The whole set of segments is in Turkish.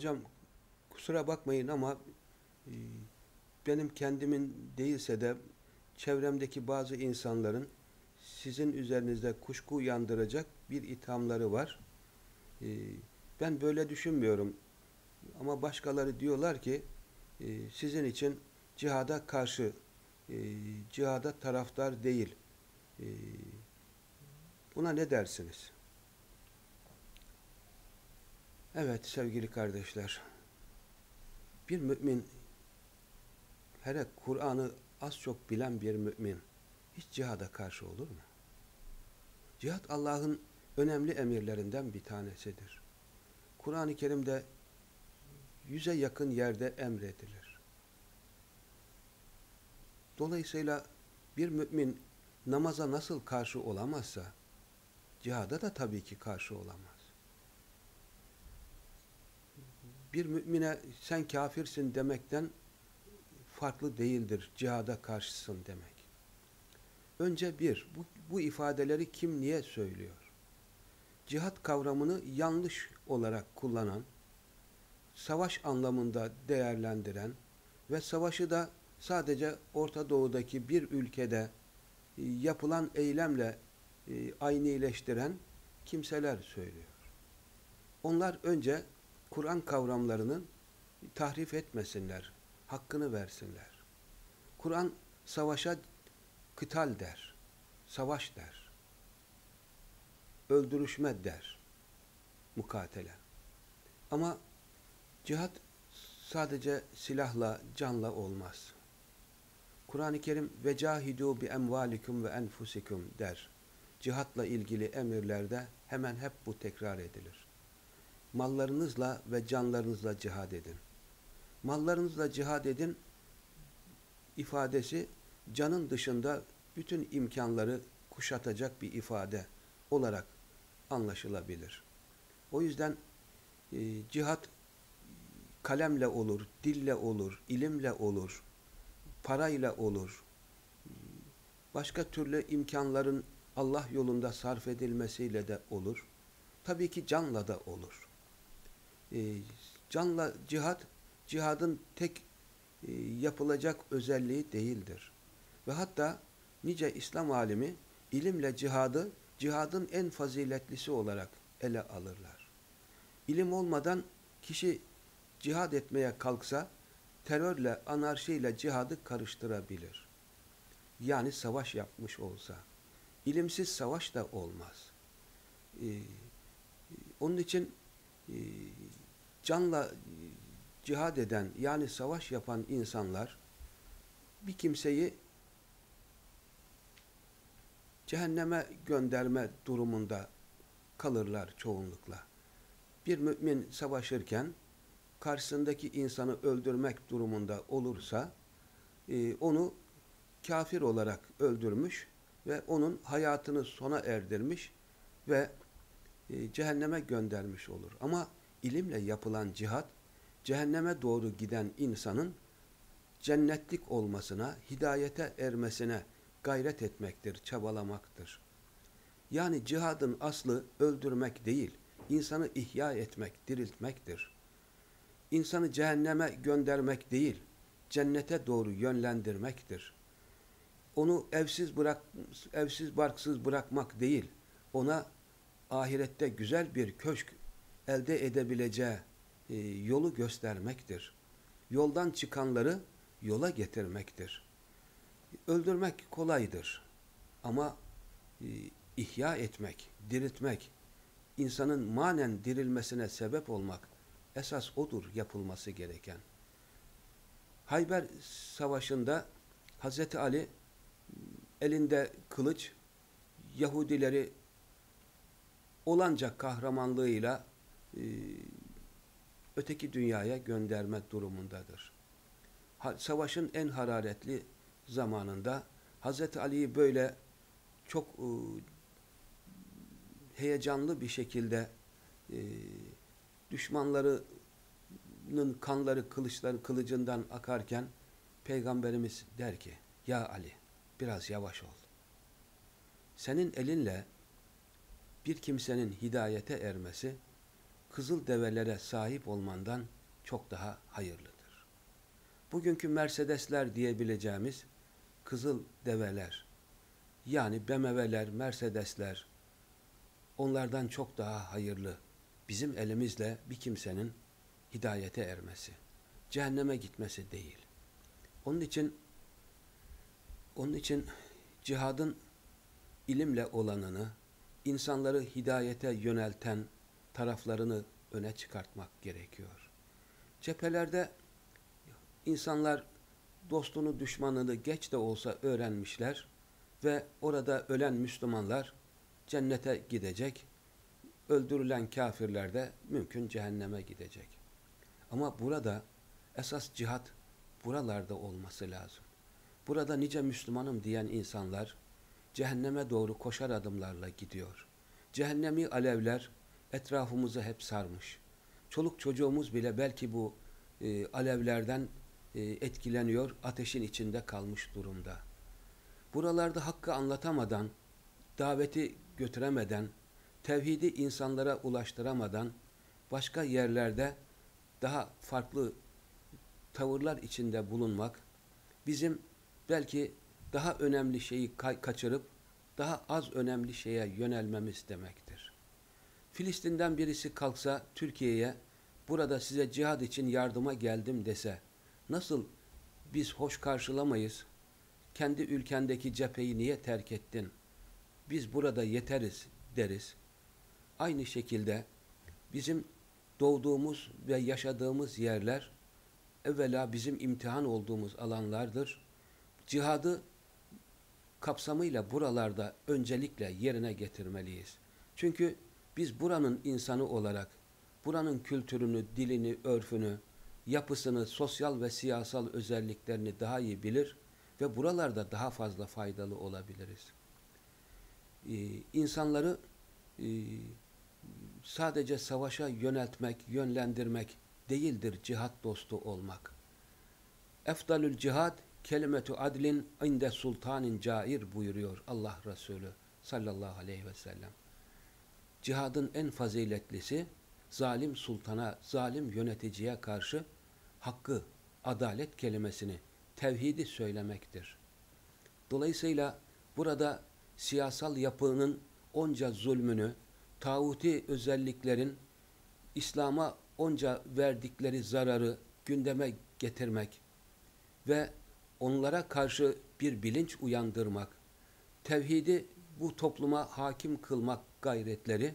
Hocam kusura bakmayın ama e, benim kendimin değilse de çevremdeki bazı insanların sizin üzerinizde kuşku uyandıracak bir ithamları var. E, ben böyle düşünmüyorum. Ama başkaları diyorlar ki e, sizin için cihada karşı, e, cihada taraftar değil. E, buna ne dersiniz? Evet sevgili kardeşler, bir mümin, hele Kur'an'ı az çok bilen bir mümin, hiç cihada karşı olur mu? Cihat Allah'ın önemli emirlerinden bir tanesidir. Kur'an-ı Kerim'de yüze yakın yerde emredilir. Dolayısıyla bir mümin namaza nasıl karşı olamazsa, cihada da tabii ki karşı olamaz. Bir mümine sen kafirsin demekten farklı değildir cihada karşısın demek. Önce bir, bu, bu ifadeleri kim niye söylüyor? Cihat kavramını yanlış olarak kullanan, savaş anlamında değerlendiren ve savaşı da sadece Orta Doğu'daki bir ülkede e, yapılan eylemle e, aynileştiren kimseler söylüyor. Onlar önce Kur'an kavramlarını tahrif etmesinler, hakkını versinler. Kur'an savaşa kıtal der, savaş der, öldürüşme der, mukatele. Ama cihat sadece silahla, canla olmaz. Kur'an-ı Kerim ve cahidu bi emvalikum ve enfusikum der. Cihatla ilgili emirlerde hemen hep bu tekrar edilir. Mallarınızla ve canlarınızla cihad edin. Mallarınızla cihad edin ifadesi canın dışında bütün imkanları kuşatacak bir ifade olarak anlaşılabilir. O yüzden e, cihat kalemle olur, dille olur, ilimle olur, parayla olur. Başka türlü imkanların Allah yolunda sarf edilmesiyle de olur. Tabii ki canla da olur. E, canla cihat, cihadın tek e, yapılacak özelliği değildir. Ve hatta nice İslam alimi ilimle cihadı, cihadın en faziletlisi olarak ele alırlar. İlim olmadan kişi cihad etmeye kalksa, terörle, anarşiyle cihadı karıştırabilir. Yani savaş yapmış olsa. İlimsiz savaş da olmaz. Ee, onun için e, canla e, cihad eden yani savaş yapan insanlar bir kimseyi cehenneme gönderme durumunda kalırlar çoğunlukla. Bir mümin savaşırken karşısındaki insanı öldürmek durumunda olursa e, onu kafir olarak öldürmüş ve onun hayatını sona erdirmiş ve e, cehenneme göndermiş olur. Ama ilimle yapılan cihat cehenneme doğru giden insanın cennetlik olmasına, hidayete ermesine gayret etmektir, çabalamaktır. Yani cihadın aslı öldürmek değil, insanı ihya etmek, diriltmektir. İnsanı cehenneme göndermek değil, cennete doğru yönlendirmektir. Onu evsiz bırak, evsiz barksız bırakmak değil, ona ahirette güzel bir köşk elde edebileceği e, yolu göstermektir. Yoldan çıkanları yola getirmektir. Öldürmek kolaydır. Ama e, ihya etmek, diriltmek, insanın manen dirilmesine sebep olmak esas odur yapılması gereken. Hayber Savaşı'nda Hazreti Ali elinde kılıç Yahudileri olanca kahramanlığıyla e, öteki dünyaya gönderme durumundadır. Savaşın en hararetli zamanında Hz. Ali'yi böyle çok e, heyecanlı bir şekilde e, düşmanlarının kanları kılıçları kılıcından akarken Peygamberimiz der ki Ya Ali biraz yavaş ol. Senin elinle bir kimsenin hidayete ermesi kızıl develere sahip olmandan çok daha hayırlıdır. Bugünkü Mercedesler diyebileceğimiz kızıl develer, yani BMW'ler, Mercedesler, onlardan çok daha hayırlı bizim elimizle bir kimsenin hidayete ermesi, cehenneme gitmesi değil. Onun için onun için cihadın ilimle olanını, insanları hidayete yönelten taraflarını öne çıkartmak gerekiyor. Cephelerde insanlar dostunu düşmanını geç de olsa öğrenmişler ve orada ölen Müslümanlar cennete gidecek, öldürülen kafirler de mümkün cehenneme gidecek. Ama burada esas cihat buralarda olması lazım. Burada nice Müslümanım diyen insanlar cehenneme doğru koşar adımlarla gidiyor. Cehennemi alevler etrafımızı hep sarmış. Çoluk çocuğumuz bile belki bu e, alevlerden e, etkileniyor, ateşin içinde kalmış durumda. Buralarda hakkı anlatamadan, daveti götüremeden, tevhidi insanlara ulaştıramadan, başka yerlerde daha farklı tavırlar içinde bulunmak, bizim belki daha önemli şeyi kaçırıp, daha az önemli şeye yönelmemiz demektir. Filistin'den birisi kalksa Türkiye'ye, burada size cihad için yardıma geldim dese, nasıl biz hoş karşılamayız, kendi ülkendeki cepheyi niye terk ettin, biz burada yeteriz deriz. Aynı şekilde bizim doğduğumuz ve yaşadığımız yerler evvela bizim imtihan olduğumuz alanlardır. Cihadı kapsamıyla buralarda öncelikle yerine getirmeliyiz. Çünkü biz buranın insanı olarak buranın kültürünü, dilini, örfünü, yapısını, sosyal ve siyasal özelliklerini daha iyi bilir ve buralarda daha fazla faydalı olabiliriz. Ee, insanları e, sadece savaşa yöneltmek, yönlendirmek değildir cihat dostu olmak. Efdalül cihad kelimetu adlin inde sultanin cair buyuruyor Allah Resulü sallallahu aleyhi ve sellem. Cihadın en faziletlisi zalim sultana, zalim yöneticiye karşı hakkı, adalet kelimesini, tevhidi söylemektir. Dolayısıyla burada siyasal yapının onca zulmünü, tağuti özelliklerin İslam'a onca verdikleri zararı gündeme getirmek ve onlara karşı bir bilinç uyandırmak, tevhidi bu topluma hakim kılmak gayretleri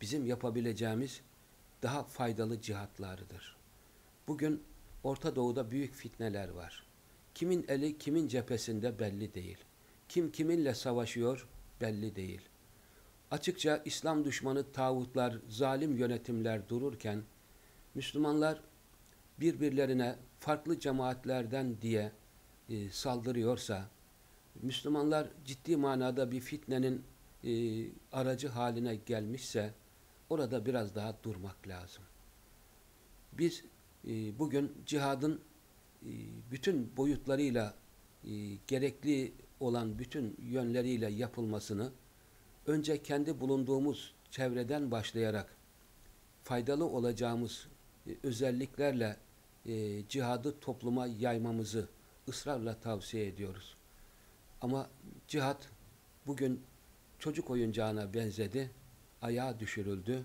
bizim yapabileceğimiz daha faydalı cihatlarıdır. Bugün Orta Doğu'da büyük fitneler var. Kimin eli kimin cephesinde belli değil. Kim kiminle savaşıyor belli değil. Açıkça İslam düşmanı tağutlar, zalim yönetimler dururken Müslümanlar birbirlerine farklı cemaatlerden diye e, saldırıyorsa, Müslümanlar ciddi manada bir fitnenin e, aracı haline gelmişse orada biraz daha durmak lazım. Biz e, bugün cihadın e, bütün boyutlarıyla e, gerekli olan bütün yönleriyle yapılmasını önce kendi bulunduğumuz çevreden başlayarak faydalı olacağımız e, özelliklerle e, cihadı topluma yaymamızı ısrarla tavsiye ediyoruz. Ama cihat bugün çocuk oyuncağına benzedi, ayağa düşürüldü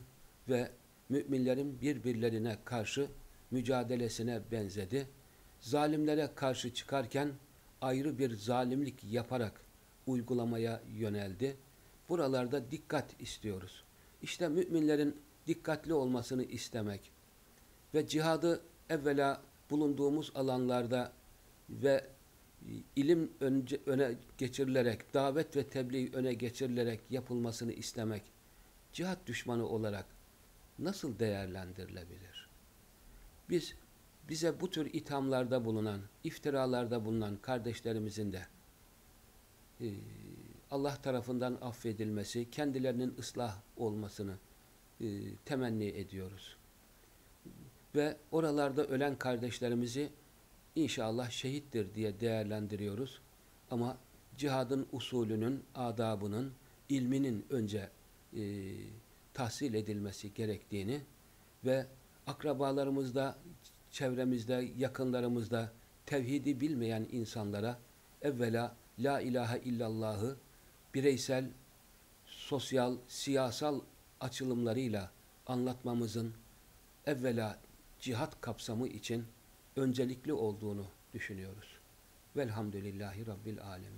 ve müminlerin birbirlerine karşı mücadelesine benzedi. Zalimlere karşı çıkarken ayrı bir zalimlik yaparak uygulamaya yöneldi. Buralarda dikkat istiyoruz. İşte müminlerin dikkatli olmasını istemek ve cihadı evvela bulunduğumuz alanlarda ve ilim önce, öne geçirilerek, davet ve tebliğ öne geçirilerek yapılmasını istemek, cihat düşmanı olarak nasıl değerlendirilebilir? Biz, bize bu tür ithamlarda bulunan, iftiralarda bulunan kardeşlerimizin de e, Allah tarafından affedilmesi, kendilerinin ıslah olmasını e, temenni ediyoruz. Ve oralarda ölen kardeşlerimizi inşallah şehittir diye değerlendiriyoruz. Ama cihadın usulünün, adabının, ilminin önce e, tahsil edilmesi gerektiğini ve akrabalarımızda, çevremizde, yakınlarımızda tevhidi bilmeyen insanlara evvela la ilahe illallahı bireysel, sosyal, siyasal açılımlarıyla anlatmamızın evvela cihat kapsamı için öncelikli olduğunu düşünüyoruz. Velhamdülillahi Rabbil Alemin.